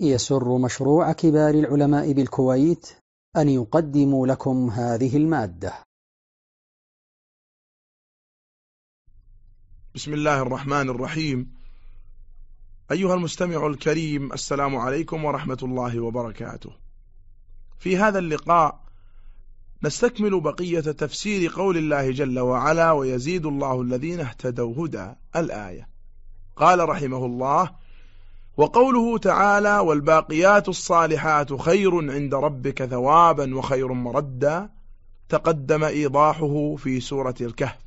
يسر مشروع كبار العلماء بالكويت أن يقدم لكم هذه المادة. بسم الله الرحمن الرحيم. أيها المستمع الكريم السلام عليكم ورحمة الله وبركاته. في هذا اللقاء نستكمل بقية تفسير قول الله جل وعلا ويزيد الله الذين اهتدوا هدى الآية. قال رحمه الله وقوله تعالى والباقيات الصالحات خير عند ربك ثوابا وخير مردا تقدم إيضاحه في سورة الكهف.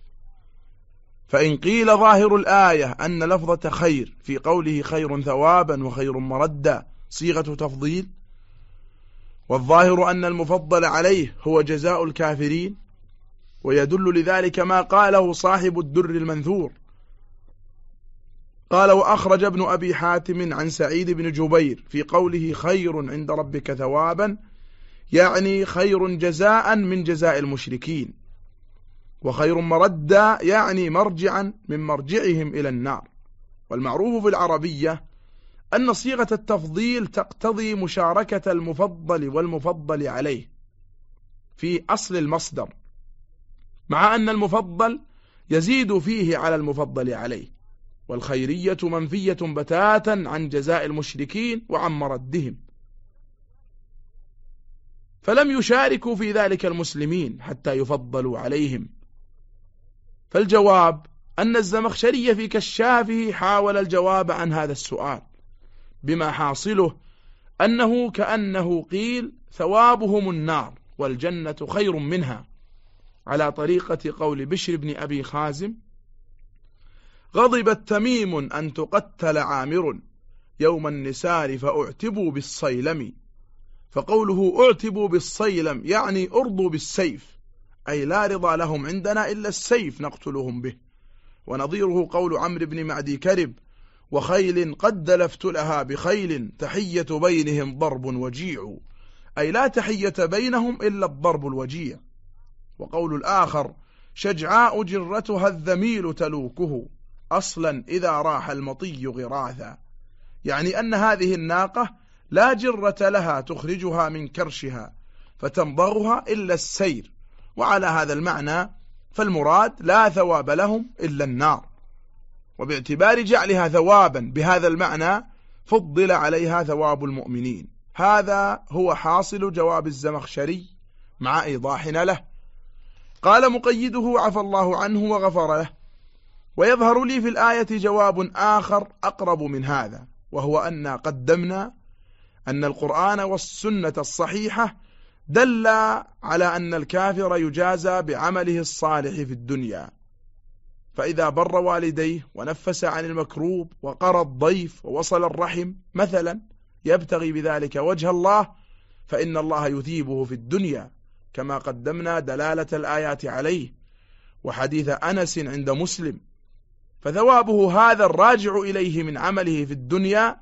فإن قيل ظاهر الآية أن لفظة خير في قوله خير ثوابا وخير مردا صيغة تفضيل والظاهر أن المفضل عليه هو جزاء الكافرين ويدل لذلك ما قاله صاحب الدر المنثور قال وأخرج ابن أبي حاتم عن سعيد بن جبير في قوله خير عند ربك ثوابا يعني خير جزاء من جزاء المشركين وخير مردا يعني مرجعا من مرجعهم إلى النار. والمعروف في العربية أن صيغة التفضيل تقتضي مشاركة المفضل والمفضل عليه في أصل المصدر مع أن المفضل يزيد فيه على المفضل عليه. والخيرية منفية بتاتا عن جزاء المشركين وعن مردهم. فلم يشاركوا في ذلك المسلمين حتى يفضلوا عليهم. فالجواب أن الزمخشري في كشافه حاول الجواب عن هذا السؤال بما حاصله أنه كأنه قيل ثوابهم النار والجنة خير منها على طريقة قول بشر بن أبي خازم غضبت تميم أن تقتل عامر يوم النسار فأعتبوا بالصيلم. فقوله أعتبوا بالصيلم يعني أرضوا بالسيف أي لا رضا لهم عندنا إلا السيف نقتلهم به. ونظيره قول عمرو بن معدي كرب وخيل قد دلفت لها بخيل تحية بينهم ضرب وجيع أي لا تحية بينهم إلا الضرب الوجيع. وقول الآخر شجعاء جرتها الذميل تلوكه. أصلا إذا راح المطي غراثا. يعني أن هذه الناقة لا جرة لها تخرجها من كرشها فتمضغها إلا السير. وعلى هذا المعنى فالمراد لا ثواب لهم إلا النار. وباعتبار جعلها ثوابا بهذا المعنى فضل عليها ثواب المؤمنين. هذا هو حاصل جواب الزمخشري مع إيضاحنا له. قال مقيده عفى الله عنه وغفر له. ويظهر لي في الآية جواب آخر أقرب من هذا وهو أن قدمنا أن القرآن والسنة الصحيحة دل على أن الكافر يجازى بعمله الصالح في الدنيا. فإذا بر والديه ونفس عن المكروب وقرى الضيف ووصل الرحم مثلا يبتغي بذلك وجه الله فإن الله يثيبه في الدنيا كما قدمنا دلالة الآيات عليه. وحديث أنس عند مسلم فثوابه هذا الراجع إليه من عمله في الدنيا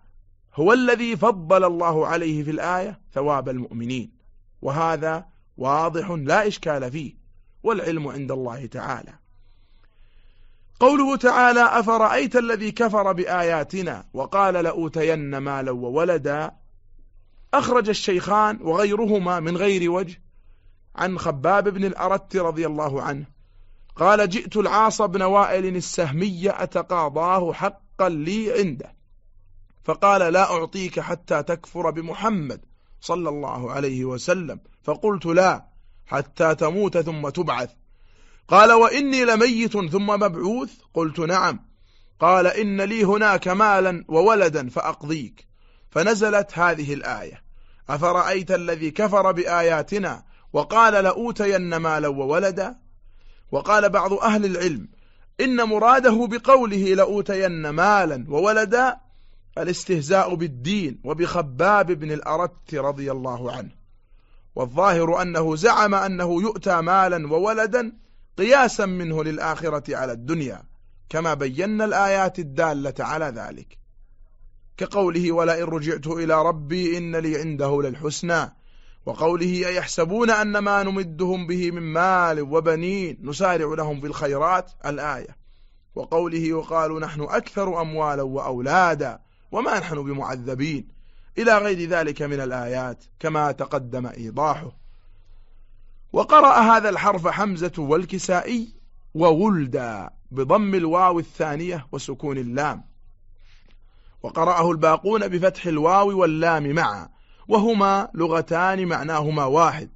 هو الذي فضل الله عليه في الآية ثواب المؤمنين. وهذا واضح لا إشكال فيه والعلم عند الله تعالى. قوله تعالى أفرأيت الذي كفر بآياتنا وقال لأوتين مالا وولدا؟ أخرج الشيخان وغيرهما من غير وجه عن خباب بن الأرت رضي الله عنه قال جئت العاص بن وائل السهمي أتقاضاه حقا لي عنده. فقال لا أعطيك حتى تكفر بمحمد صلى الله عليه وسلم. فقلت لا حتى تموت ثم تبعث. قال وإني لميت ثم مبعوث؟ قلت نعم. قال إن لي هناك مالا وولدا فأقضيك. فنزلت هذه الآية. أفرأيت الذي كفر بآياتنا وقال لأوتين مالا وولدا؟ وقال بعض أهل العلم إن مراده بقوله لأوتين مالا وولدا الاستهزاء بالدين وبخباب بن الأرت رضي الله عنه. والظاهر أنه زعم أنه يؤتى مالا وولدا قياسا منه للآخرة على الدنيا كما بينا الآيات الدالة على ذلك. كقوله ولئن رجعت إلى ربي إن لي عنده للحسنى وقوله أيحسبون أن ما نمدهم به من مال وبنين نسارع لهم في الخيرات؟ الآية. وقوله وقالوا نحن أكثر أموالا وأولادا وما نحن بمعذبين. إلى غير ذلك من الآيات كما تقدم إيضاحه. وقرأ هذا الحرف حمزة والكسائي وولدا بضم الواو الثانية وسكون اللام. وقرأه الباقون بفتح الواو واللام معا. وهما لغتان معناهما واحد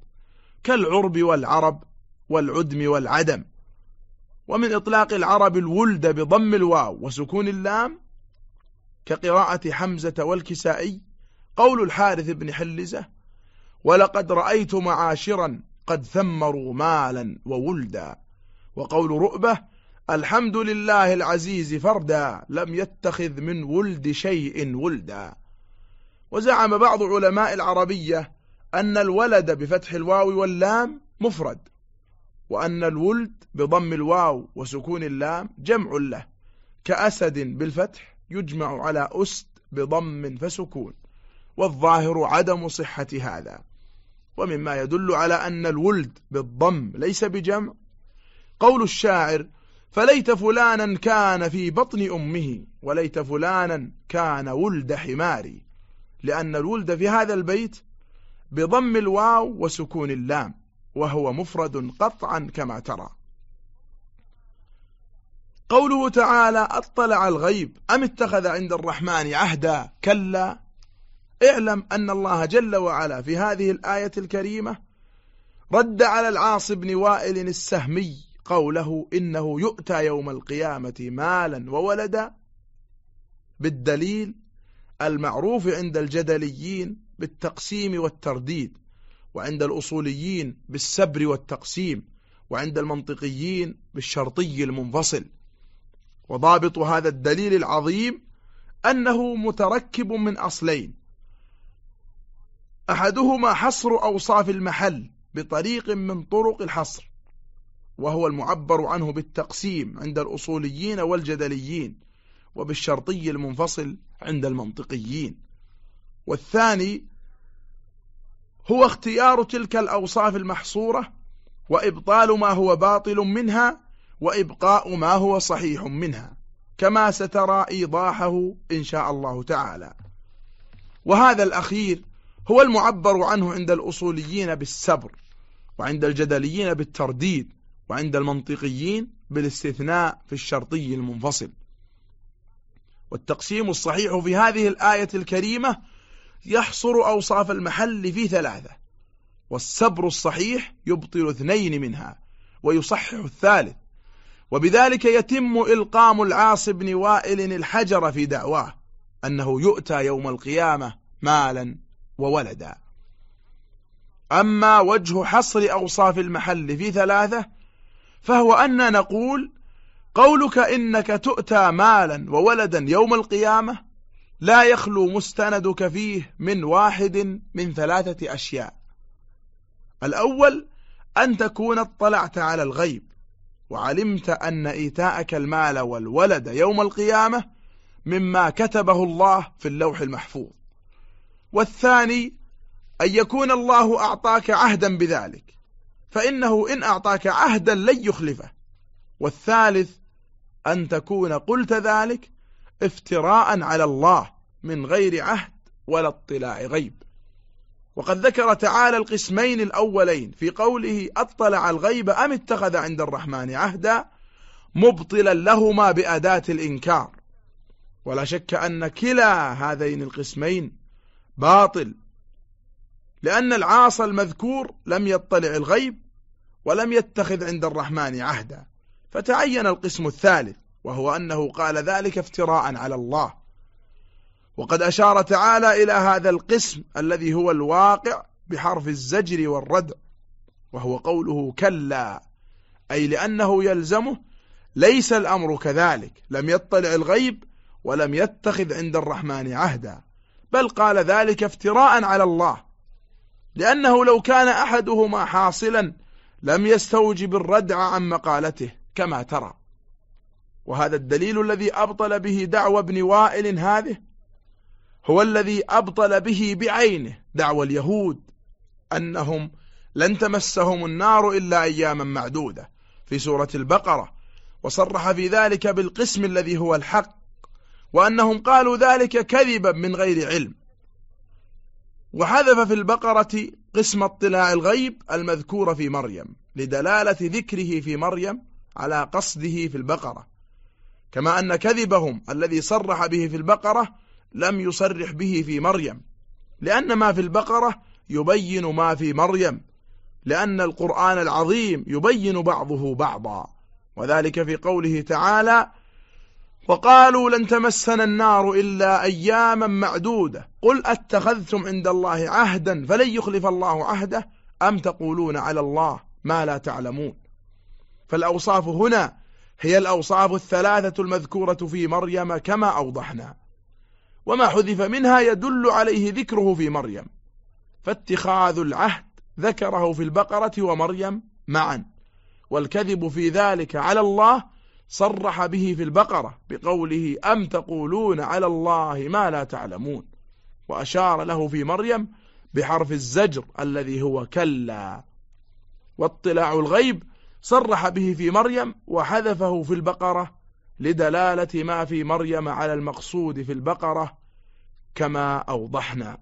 كالعرب والعرب والعدم والعدم. ومن إطلاق العرب الولد بضم الواو وسكون اللام كقراءة حمزة والكسائي قول الحارث بن حلزة ولقد رأيت معاشرا قد ثمروا مالا وولدا وقول رؤبة الحمد لله العزيز فردا لم يتخذ من ولد شيء ولدا وزعم بعض علماء العربية أن الولد بفتح الواو واللام مفرد وأن الولد بضم الواو وسكون اللام جمع له كأسد بالفتح يجمع على أسد بضم فسكون والظاهر عدم صحة هذا. ومما يدل على أن الولد بالضم ليس بجمع. قول الشاعر فليت فلانا كان في بطن أمه وليت فلانا كان ولد حماري لأن الولد في هذا البيت بضم الواو وسكون اللام وهو مفرد قطعا كما ترى. قوله تعالى أطلع الغيب أم اتخذ عند الرحمن عهدا؟ كلا. اعلم أن الله جل وعلا في هذه الآية الكريمة رد على العاص بن وائل السهمي قوله إنه يؤتى يوم القيامة مالا وولدا. بالدليل المعروف عند الجدليين بالتقسيم والترديد وعند الأصوليين بالسبر والتقسيم وعند المنطقيين بالشرطي المنفصل. وضابط هذا الدليل العظيم أنه متركب من أصلين. أحدهما حصر أوصاف المحل بطريق من طرق الحصر وهو المعبر عنه بالتقسيم عند الأصوليين والجدليين. وبالشرطي المنفصل عند المنطقيين. والثاني هو اختيار تلك الأوصاف المحصورة وإبطال ما هو باطل منها وإبقاء ما هو صحيح منها كما سترى إيضاحه إن شاء الله تعالى. وهذا الأخير هو المعبر عنه عند الأصوليين بالسبر وعند الجدليين بالترديد وعند المنطقيين بالاستثناء في الشرطي المنفصل. والتقسيم الصحيح في هذه الآية الكريمة يحصر أوصاف المحل في ثلاثة والسبر الصحيح يبطل اثنين منها ويصحح الثالث وبذلك يتم إلقام العاص بن وائل الحجر في دعواه أنه يؤتى يوم القيامة مالا وولدا. أما وجه حصر أوصاف المحل في ثلاثة فهو أن نقول قولك إنك تؤتى مالا وولدا يوم القيامة لا يخلو مستندك فيه من واحد من ثلاثة أشياء. الأول أن تكون اطلعت على الغيب وعلمت أن إيتاءك المال والولد يوم القيامة مما كتبه الله في اللوح المحفوظ. والثاني أن يكون الله أعطاك عهدا بذلك فإنه إن أعطاك عهدا لن يخلفه. والثالث أن تكون قلت ذلك افتراء على الله من غير عهد ولا اطلاع غيب. وقد ذكر تعالى القسمين الأولين في قوله أطلع الغيب أم اتخذ عند الرحمن عهدا مبطلا لهما بأداة الإنكار. ولا شك أن كلا هذين القسمين باطل لأن العاص المذكور لم يطلع الغيب ولم يتخذ عند الرحمن عهدا. فتعين القسم الثالث وهو أنه قال ذلك افتراء على الله. وقد أشار تعالى إلى هذا القسم الذي هو الواقع بحرف الزجر والردع وهو قوله كلا أي لأنه يلزمه ليس الأمر كذلك لم يطلع الغيب ولم يتخذ عند الرحمن عهدا بل قال ذلك افتراء على الله. لأنه لو كان أحدهما حاصلا لم يستوجب الردع عن مقالته. كما ترى. وهذا الدليل الذي أبطل به دعوى ابن وائل هذه هو الذي أبطل به بعينه دعوى اليهود أنهم لن تمسهم النار إلا أياما معدودة. في سورة البقرة وصرح في ذلك بالقسم الذي هو الحق وأنهم قالوا ذلك كذبا من غير علم. وحذف في البقرة قسم اطلاع الغيب المذكور في مريم لدلالة ذكره في مريم على قصده في البقرة. كما أن كذبهم الذي صرح به في البقرة لم يصرح به في مريم. لأن ما في البقرة يبين ما في مريم. لأن القرآن العظيم يبين بعضه بعضا. وذلك في قوله تعالى وقالوا لن تمسنا النار إلا أياما معدودة. قل أتخذتم عند الله عهدا فلن يخلف الله عهده أم تقولون على الله ما لا تعلمون. فالأوصاف هنا هي الأوصاف الثلاثة المذكورة في مريم كما أوضحنا. وما حذف منها يدل عليه ذكره في مريم. فاتخاذ العهد ذكره في البقرة ومريم معا. والكذب في ذلك على الله صرح به في البقرة بقوله أم تقولون على الله ما لا تعلمون. وأشار له في مريم بحرف الزجر الذي هو كلا. واطلاع الغيب صرح به في مريم وحذفه في البقرة لدلالة ما في مريم على المقصود في البقرة كما أوضحنا.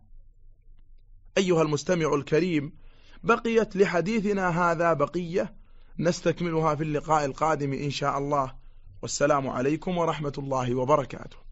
أيها المستمع الكريم بقيت لحديثنا هذا بقية. نستكملها في اللقاء القادم إن شاء الله. والسلام عليكم ورحمة الله وبركاته.